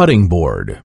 cutting board.